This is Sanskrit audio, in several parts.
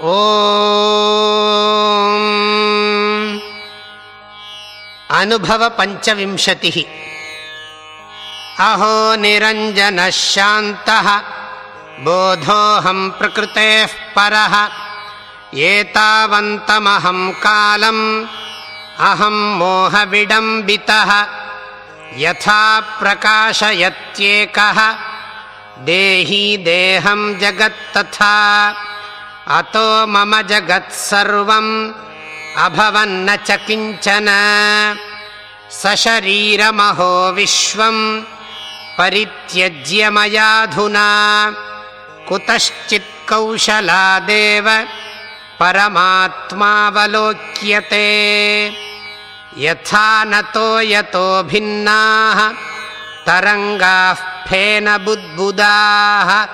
ओ अनुभवपञ्चविंशतिः। अहो निरञ्जनः शान्तः बोधोऽहं प्रकृतेः परः एतावन्तमहं कालम् अहं मोहविडम्बितः यथा प्रकाशयत्येकः देही देहं जगत्तथा अतो मम जगत्सर्वम् अभवन्न च किञ्चन। सशरीरमहो विश्वम् परित्यज्य मयाधुना। कुतश्चित्कौशलादेव परमात्मावलोक्यते। यथा नतो यतो भिन्नाः तरङ्गाः फेनबुद्बुदाः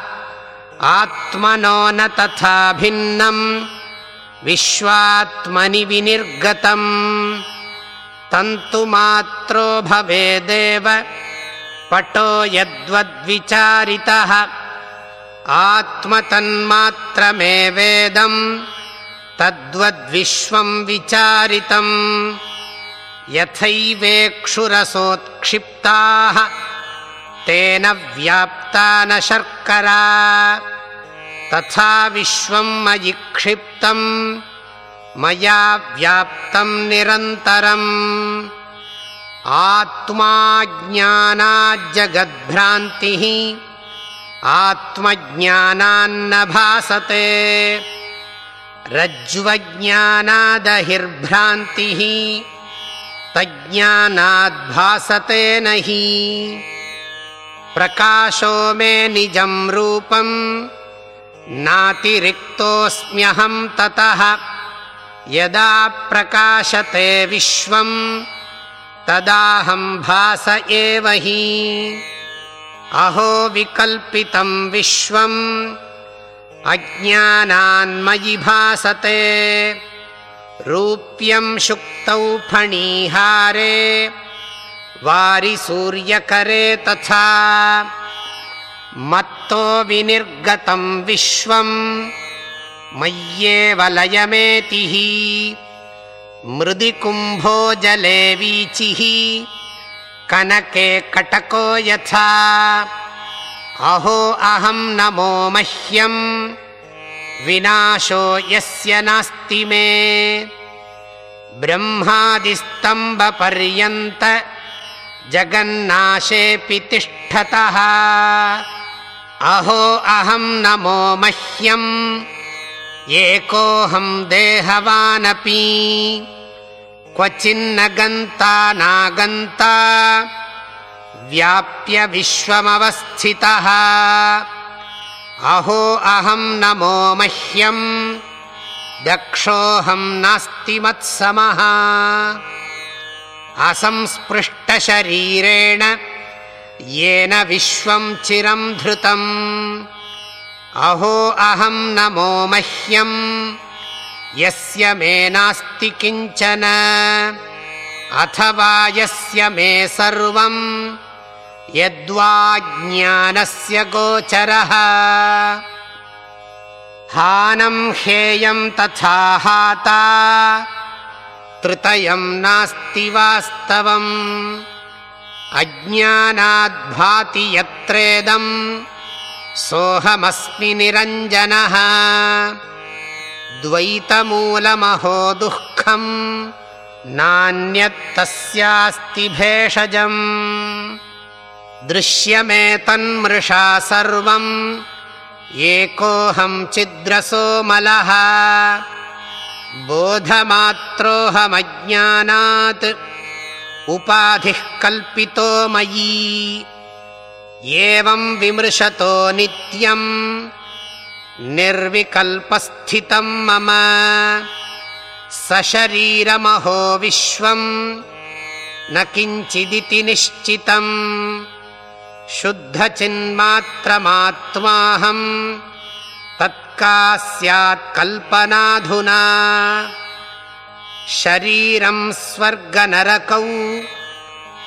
आत्मनो न तथा भिन्नम् विश्वात्मनि विनिर्गतम्। तन्तुमात्रो भवेदेव पटो यद्वद्विचारितः। आत्मतन्मात्रमेवेदम् तद्वद्विश्वम् विचारितम्। यथैवेक्षुरसोत्क्षिप्ताः तेन व्याप्ता न शर्करा। तथा विश्वम् मयि क्षिप्तम् मया व्याप्तम् निरन्तरम्। आत्मा ज्ञानाज्जगद्भ्रान्तिः आत्मज्ञानान्न भासते। रज्ज्वज्ञानादहिर्भ्रान्तिः तज्ज्ञानाद्भासते न हि प्रकाशो मे निजं रूपम् नातिरिक्तोऽस्म्यहं ततः। यदा प्रकाशते विश्वम् तदाहं भास एव हि। अहो विकल्पितं विश्वम् अज्ञानान्मयि भासते। रूप्यं शुक्तौ फणीहारे वारिसूर्यकरे तथा मत्तो विनिर्गतं विश्वम्। मय्येवलयमेतिः मृदिकुम्भो जले वीचिः। कनके कटको यथा। अहो अहं नमो मह्यम्। विनाशो यस्य नास्ति मे। ब्रह्मादिस्तम्बपर्यन्त जगन्नाशेऽपि तिष्ठतः। अहो अहं नमो मह्यम्। एकोऽहं देहवानपि। क्वचिन्न गन्ता नागन्ता। व्याप्य विश्वमवस्थितः। अहो अहं नमो मह्यम्। दक्षोऽहं नास्ति मत्समः असंस्पृष्टशरीरेण येन विश्वं चिरं धृतम्। अहो अहं नमो मह्यम् यस्य मे नास्ति किञ्चन अथवा यस्य मे सर्वम्। यद्वाज्ञानस्य गोचरः। हानं हेयं तथा हाता तृतयं नास्ति वास्तवम्। अज्ञानाद्भाति यत्रेदम्। सोऽहमस्मि निरञ्जनः। द्वैतमूलमहो दुःखम्। नान्यत्तस्यास्ति भेषजम्। दृश्यमेतन्मृषा सर्वम्। एकोऽहं चिद्रसोमलः बोधमात्रोऽहमज्ञानात् उपाधिः कल्पितो मयि। एवं विमृशतो नित्यम् निर्विकल्पस्थितं मम। सशरीरमहो विश्वम् न किञ्चिदिति निश्चितम्। शुद्धचिन्मात्रमात्माहम् तत्का स्यात् कल्पनाधुना। शरीरं स्वर्गनरकौ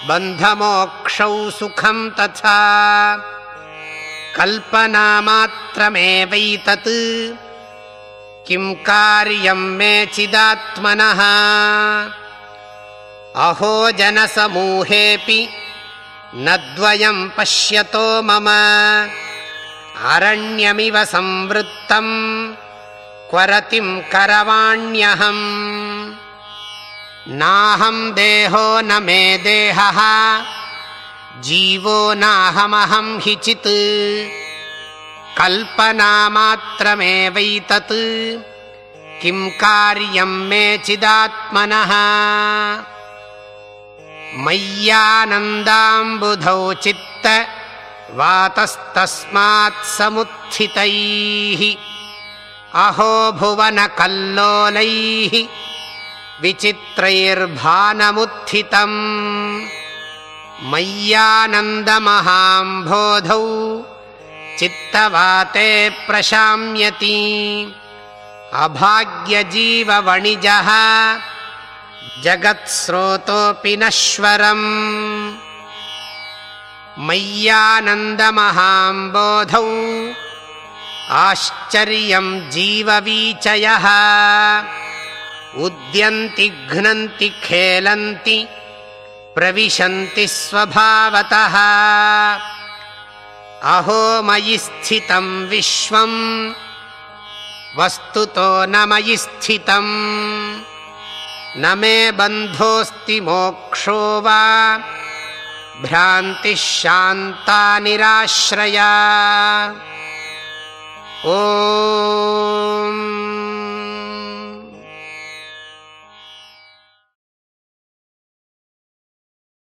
बन्धमोक्षौ सुखं तथा। कल्पनामात्रमेवैतत् किम् कार्यम् मे चिदात्मनः। अहो जनसमूहेऽपि न द्वयम् पश्यतो मम अरण्यमिव संवृत्तम्। क्वरतिम् करवाण्यहम्। नाहम् देहो न मे देहः। जीवो नाहमहम् हि चित् कल्पनामात्रमेवैतत् किम् कार्यम् मे चिदात्मनः। मय्यानन्दाम्बुधौ चित्त वातस्तस्मात् समुत्थितैः। अहो भुवनकल्लोलैः। विचित्रैर्भानमुत्थितम्। मय्यानन्दमहाम्भोधौ चित्तवाते प्रशाम्यति। अभाग्यजीववणिजः। जगत्स्रोतोऽपि नश्वरम् मय्यानन्दमहाम्बोधौ। आश्चर्यम् जीववीचयः। उद्यन्ति घ्नन्ति खेलन्ति प्रविशन्ति स्वभावतः। अहो मयि स्थितम् विश्वम् वस्तुतो न मयि स्थितम्। न मे बन्धोऽस्ति मोक्षो वा भ्रान्तिः शान्ता निराश्रया ओ